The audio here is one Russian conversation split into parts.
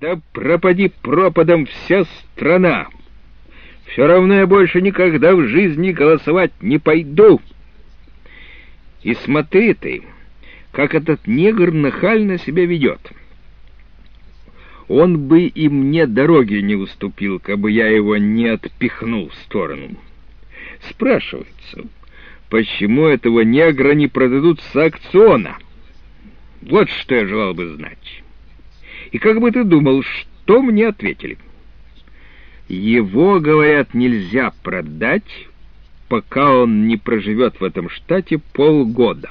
Да пропади пропадом вся страна! Все равно я больше никогда в жизни голосовать не пойду. И смотри ты, как этот негр нахально себя ведет. Он бы и мне дороги не уступил, кабы я его не отпихнул в сторону. Спрашивается, почему этого негра не продадут с аукциона? Вот что я желал бы знать. И как бы ты думал, что мне ответили? Его, говорят, нельзя продать, пока он не проживет в этом штате полгода,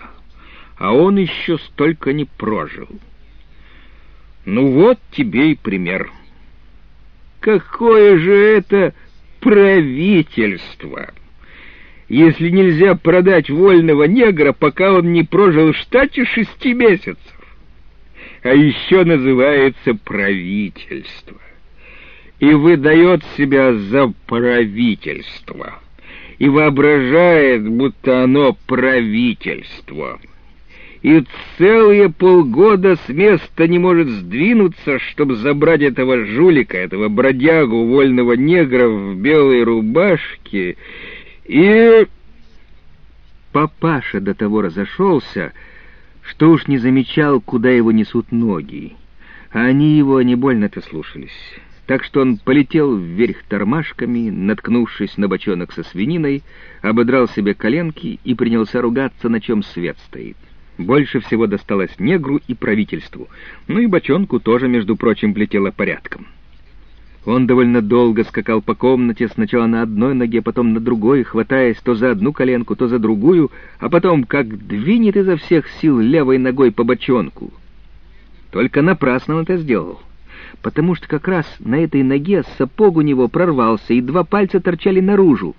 а он еще столько не прожил. Ну вот тебе и пример. Какое же это правительство! Если нельзя продать вольного негра, пока он не прожил в штате шести месяцев а еще называется правительство. И выдает себя за правительство. И воображает, будто оно правительство. И целые полгода с места не может сдвинуться, чтобы забрать этого жулика, этого бродягу, вольного негра в белой рубашке. И... Папаша до того разошелся, что уж не замечал, куда его несут ноги. А они его не больно-то слушались. Так что он полетел вверх тормашками, наткнувшись на бочонок со свининой, ободрал себе коленки и принялся ругаться, на чем свет стоит. Больше всего досталось негру и правительству, ну и бочонку тоже, между прочим, плетело порядком. Он довольно долго скакал по комнате, сначала на одной ноге, потом на другой, хватаясь то за одну коленку, то за другую, а потом как двинет изо всех сил левой ногой по бочонку. Только напрасно он это сделал, потому что как раз на этой ноге сапог у него прорвался, и два пальца торчали наружу.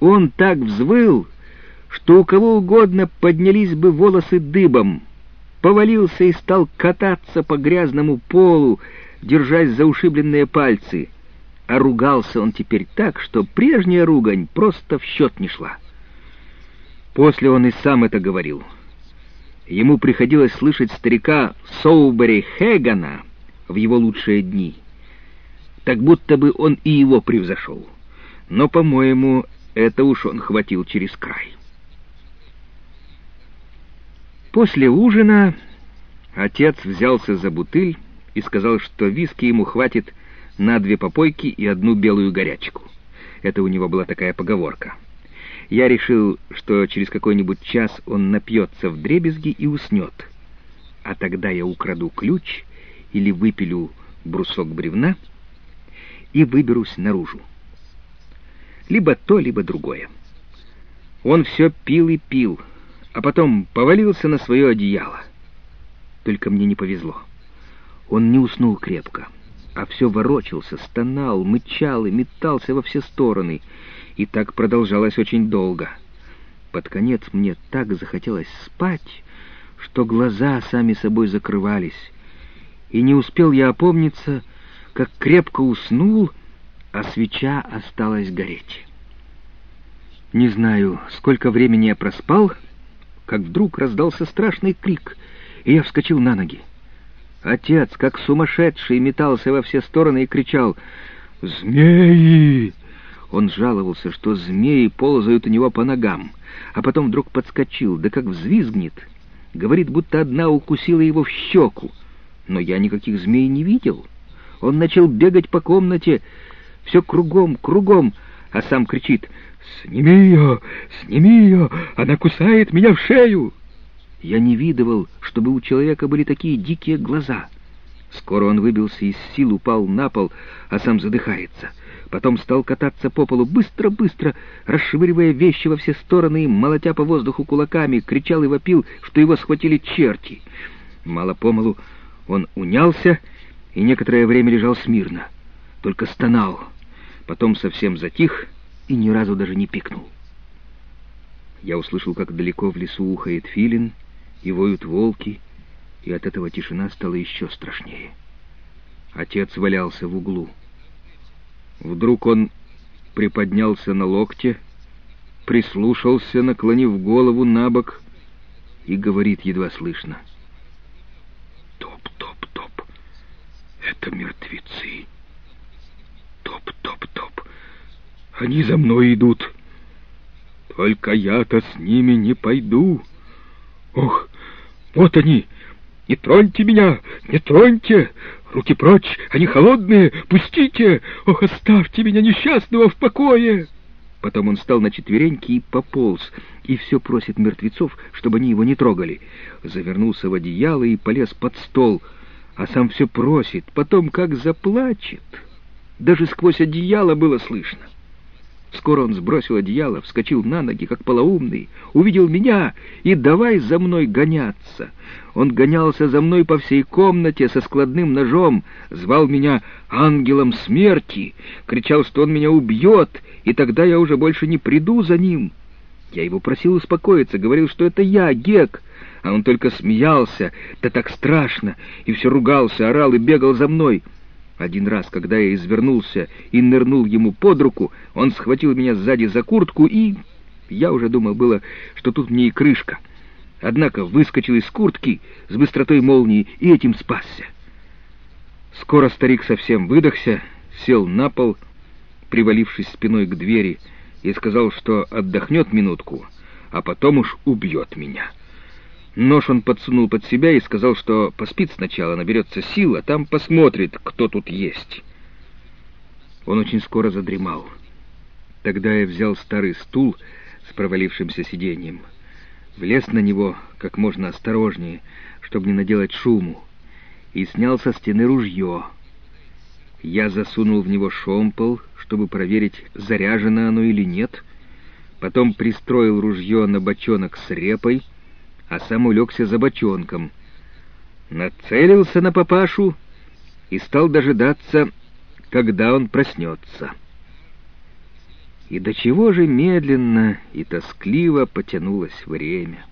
Он так взвыл, что у кого угодно поднялись бы волосы дыбом, повалился и стал кататься по грязному полу, держась за ушибленные пальцы, а ругался он теперь так, что прежняя ругань просто в счет не шла. После он и сам это говорил. Ему приходилось слышать старика Соубери Хэгана в его лучшие дни, так будто бы он и его превзошел. Но, по-моему, это уж он хватил через край. После ужина отец взялся за бутыль, и сказал, что виски ему хватит на две попойки и одну белую горячку. Это у него была такая поговорка. Я решил, что через какой-нибудь час он напьется в дребезги и уснет. А тогда я украду ключ или выпилю брусок бревна и выберусь наружу. Либо то, либо другое. Он все пил и пил, а потом повалился на свое одеяло. Только мне не повезло. Он не уснул крепко, а все ворочался, стонал, мычал и метался во все стороны. И так продолжалось очень долго. Под конец мне так захотелось спать, что глаза сами собой закрывались. И не успел я опомниться, как крепко уснул, а свеча осталась гореть. Не знаю, сколько времени я проспал, как вдруг раздался страшный крик, и я вскочил на ноги. Отец, как сумасшедший, метался во все стороны и кричал «Змеи!». Он жаловался, что змеи ползают у него по ногам, а потом вдруг подскочил, да как взвизгнет. Говорит, будто одна укусила его в щеку. Но я никаких змей не видел. Он начал бегать по комнате, все кругом, кругом, а сам кричит «Сними ее! Сними ее! Она кусает меня в шею!» Я не видывал, чтобы у человека были такие дикие глаза. Скоро он выбился из сил, упал на пол, а сам задыхается. Потом стал кататься по полу быстро-быстро, расшвыривая вещи во все стороны и, молотя по воздуху кулаками, кричал и вопил, что его схватили черти. Мало-помалу он унялся и некоторое время лежал смирно, только стонал. Потом совсем затих и ни разу даже не пикнул. Я услышал, как далеко в лесу ухает филин, и воют волки, и от этого тишина стала еще страшнее. Отец валялся в углу. Вдруг он приподнялся на локте, прислушался, наклонив голову на бок, и говорит едва слышно. «Топ-топ-топ! Это мертвецы. Топ-топ-топ. Они за мной идут. Только я-то с ними не пойду. Ох, вот они! Не троньте меня! Не троньте! Руки прочь! Они холодные! Пустите! Ох, оставьте меня несчастного в покое!» Потом он встал на четвереньки и пополз, и все просит мертвецов, чтобы они его не трогали. Завернулся в одеяло и полез под стол, а сам все просит, потом как заплачет. Даже сквозь одеяло было слышно. Скоро он сбросил одеяло, вскочил на ноги, как полоумный, увидел меня и давай за мной гоняться. Он гонялся за мной по всей комнате со складным ножом, звал меня ангелом смерти, кричал, что он меня убьет, и тогда я уже больше не приду за ним. Я его просил успокоиться, говорил, что это я, Гек, а он только смеялся, да так страшно, и все ругался, орал и бегал за мной». Один раз, когда я извернулся и нырнул ему под руку, он схватил меня сзади за куртку и... Я уже думал было, что тут мне и крышка. Однако выскочил из куртки с быстротой молнии и этим спасся. Скоро старик совсем выдохся, сел на пол, привалившись спиной к двери, и сказал, что отдохнет минутку, а потом уж убьет меня. Нож он подсунул под себя и сказал, что поспит сначала, наберется сил, а там посмотрит, кто тут есть. Он очень скоро задремал. Тогда я взял старый стул с провалившимся сиденьем, влез на него как можно осторожнее, чтобы не наделать шуму, и снял со стены ружье. Я засунул в него шомпол, чтобы проверить, заряжено оно или нет, потом пристроил ружье на бочонок с репой — а сам улегся за бочонком. Нацелился на папашу и стал дожидаться, когда он проснется. И до чего же медленно и тоскливо потянулось время.